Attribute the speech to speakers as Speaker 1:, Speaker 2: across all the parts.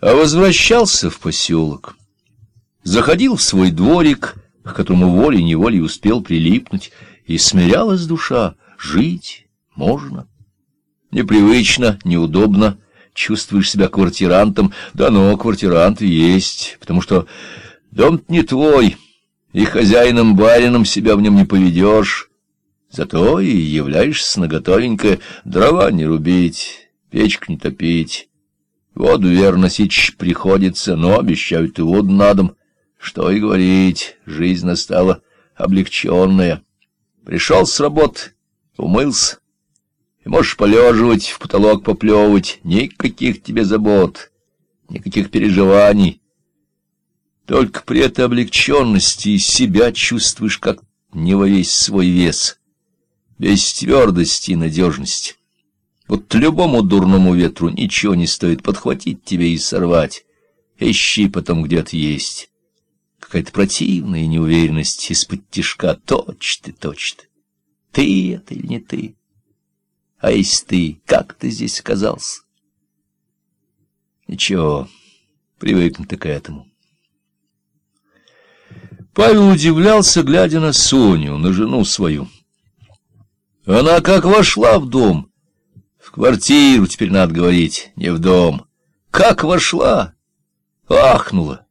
Speaker 1: а возвращался в поселок. Заходил в свой дворик, к которому волей-неволей успел прилипнуть, и смирялась душа, жить можно. Непривычно, неудобно, чувствуешь себя квартирантом, да но квартирант есть, потому что дом не твой, и хозяином-барином себя в нем не поведешь, зато и являешься наготовенько дрова не рубить, печку не топить. Воду верно сечь приходится, но обещают и воду на дом. Что и говорить, жизнь настала облегченная. Пришел с работы, умылся, и можешь полеживать, в потолок поплевывать, никаких тебе забот, никаких переживаний. Только при этой облегченности себя чувствуешь как не во весь свой вес, без твердости и надежности. Вот любому дурному ветру ничего не стоит подхватить тебе и сорвать. Ищи потом где-то есть. Какая-то противная неуверенность из-под тишка. Точь ты, точь ты. Ты это или не ты? А если ты, как ты здесь оказался? Ничего, привыкнуть к этому. Павел удивлялся, глядя на Соню, на жену свою. Она как вошла в дом — в квартиру теперь надо говорить, не в дом. Как вошла? Ахнула,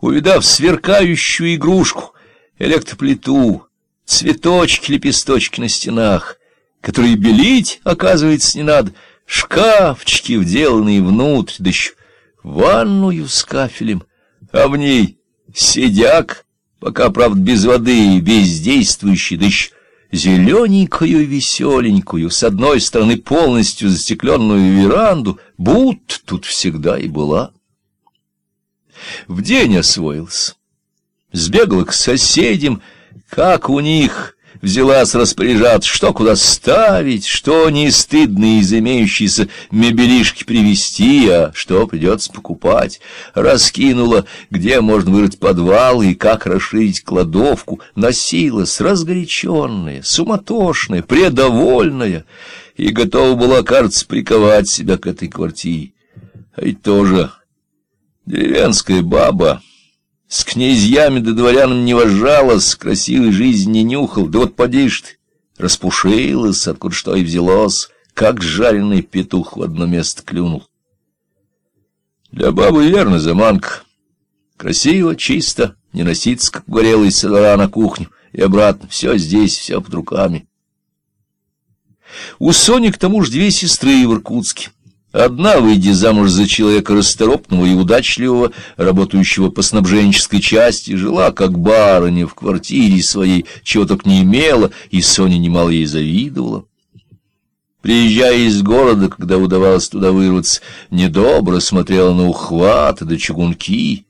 Speaker 1: увидав сверкающую игрушку, электроплиту, цветочки, лепесточки на стенах, которые белить, оказывается, не надо, шкафчики, вделанные внутрь, да еще ванную с кафелем, а в ней сидяк, пока, правда, без воды и бездействующий, да еще зелененькую веселенькую, с одной стороны полностью застекленную веранду, будто тут всегда и была. В день освоился, сбегала к соседям, как у них взялась распоряжаться, что куда ставить, что не стыдно из имеющейся мебелишки привезти, а что придется покупать. Раскинула, где можно вырыть подвал и как расширить кладовку, носилась разгоряченная, суматошная, предовольная, и готова была, кажется, приковать себя к этой квартире. А ведь тоже деревенская баба... С князьями да дворянами не вожалась, красивой жизни не нюхал, да вот подишь ты, распушилась, откуда что и взялось, как жареный петух в одно место клюнул. Для бабы верно заманка. Красиво, чисто, не носиться, как горелый сыра на кухню, и обратно, все здесь, все под руками. У Сони, к тому же, две сестры в Иркутске. Одна, выйдя замуж за человека расторопного и удачливого, работающего по снабженческой части, жила как барыня в квартире своей, чего только не имела, и Соня немало ей завидовала. Приезжая из города, когда удавалось туда вырваться, недобро смотрела на ухваты да чугунки,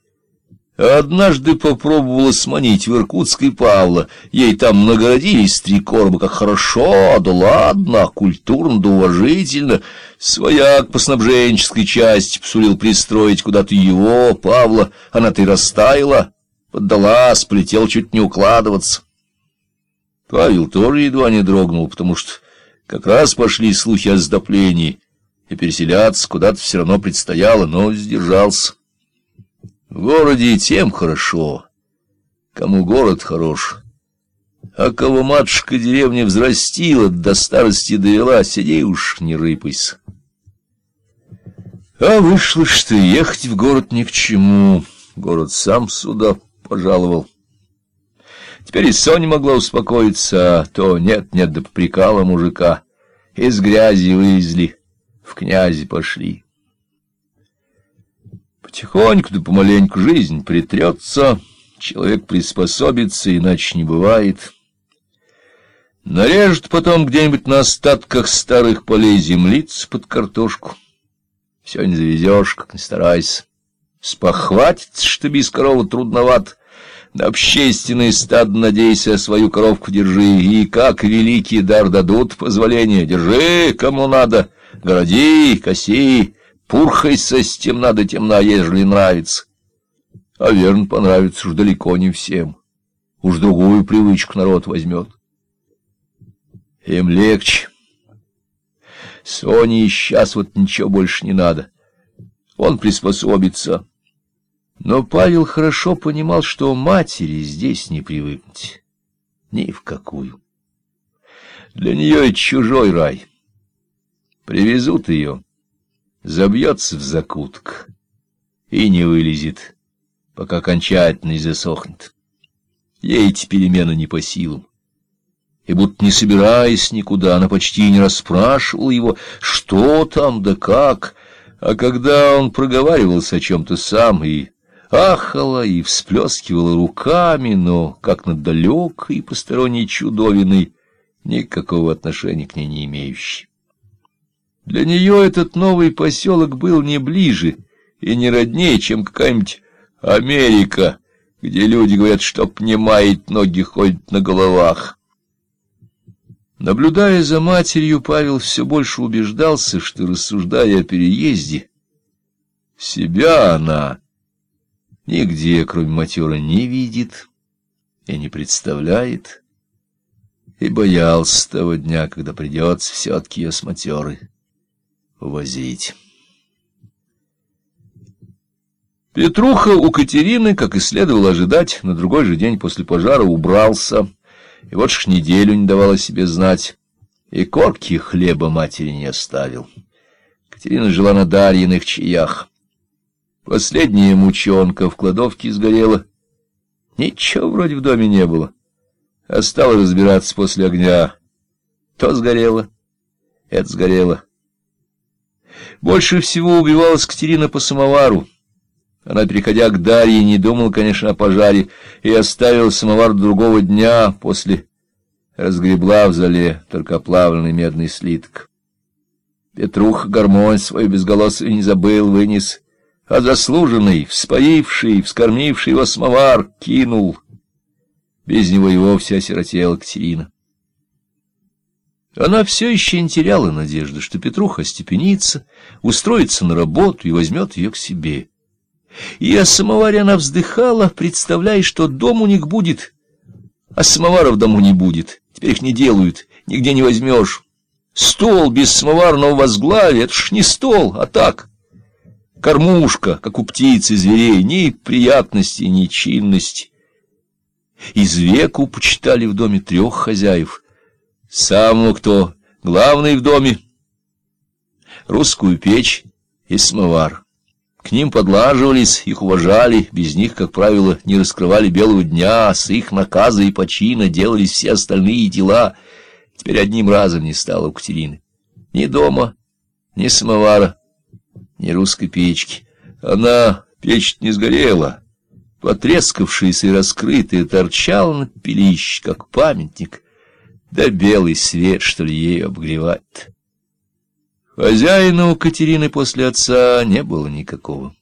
Speaker 1: Однажды попробовала сманить в Иркутской Павла. Ей там наградились три короба, как хорошо, да ладно, культурно да уважительно. Свояк по снабженческой части посулил пристроить куда-то его, Павла. Она-то и растаяла, поддалась, полетел чуть не укладываться. Павел тоже едва не дрогнул, потому что как раз пошли слухи о сдоплении, и переселяться куда-то все равно предстояло, но сдержался. В городе тем хорошо, кому город хорош. А кого матушка деревня взрастила, до старости довела, сиди уж, не рыпайся. А вышло, что ехать в город ни к чему. Город сам сюда пожаловал. Теперь и Соня могла успокоиться, а то нет-нет, да попрекала мужика. Из грязи вывезли, в князи пошли. Потихоньку да помаленьку жизнь притрется, человек приспособится, иначе не бывает. Нарежет потом где-нибудь на остатках старых полей землиц под картошку. Все не завезешь, как не старайся. Спохватится, что без коровы трудновато. На общественный стад надейся, свою коровку держи, и как великий дар дадут позволение, держи, кому надо, городи, коси, Пурхайся с темна до темна, ежели нравится. А верно, понравится уж далеко не всем. Уж другую привычку народ возьмет. Им легче. Соне сейчас вот ничего больше не надо. Он приспособится. Но Павел хорошо понимал, что матери здесь не привыкнуть. Ни в какую. Для нее это чужой рай. Привезут ее, забьется в закуток и не вылезет, пока окончательно не засохнет. Ей эти перемены не по силам. И будто не собираясь никуда, она почти не расспрашивала его, что там да как, а когда он проговаривался о чем-то сам и ахала и всплескивала руками, но, как над далекой посторонней чудовиной, никакого отношения к ней не имеющей. Для нее этот новый поселок был не ближе и не роднее, чем какая-нибудь Америка, где люди говорят, что пнемает, ноги ходят на головах. Наблюдая за матерью, Павел все больше убеждался, что, рассуждая о переезде, себя она нигде, кроме матера, не видит и не представляет, и боялся того дня, когда придется все-таки ее с матерой увозить. Петруха у Катерины, как и следовало ожидать, на другой же день после пожара убрался, и вот ж неделю не давал о себе знать, и корки хлеба матери не оставил. Катерина жила на Дарьиных чаях. Последняя мучонка в кладовке сгорела. Ничего вроде в доме не было. А стала разбираться после огня. То сгорело, это сгорело. Больше всего убивалась Катерина по самовару. Она, переходя к Дарье, не думала, конечно, о пожаре, и оставила самовар другого дня после разгребла в зале только оплавленный медный слиток. Петрух гармонь свою безголосую не забыл, вынес, а заслуженный, вспоивший, вскормивший его самовар кинул. Без него и вовсе осиротела Катерина. Она все еще не теряла надежды, что Петруха остепенится, устроится на работу и возьмет ее к себе. И о самоваре она вздыхала, представляя, что дом у них будет, а самовара в дому не будет. Теперь их не делают, нигде не возьмешь. Стол без самоварного возглавия — это ж не стол, а так. Кормушка, как у птиц и зверей, ни приятности, ни чинности. Из веку почитали в доме трех хозяев. Самого, кто главный в доме, русскую печь и самовар. К ним подлаживались, их уважали, без них, как правило, не раскрывали белого дня, с их наказа и почина делались все остальные дела. Теперь одним разом не стало у Катерины. Ни дома, ни самовара, ни русской печки. Она, печь не сгорела, потрескавшаяся и раскрытая, торчала на пилищ, как памятник, да белый свет, что ли, ею обгревать. Хозяина у Катерины после отца не было никакого.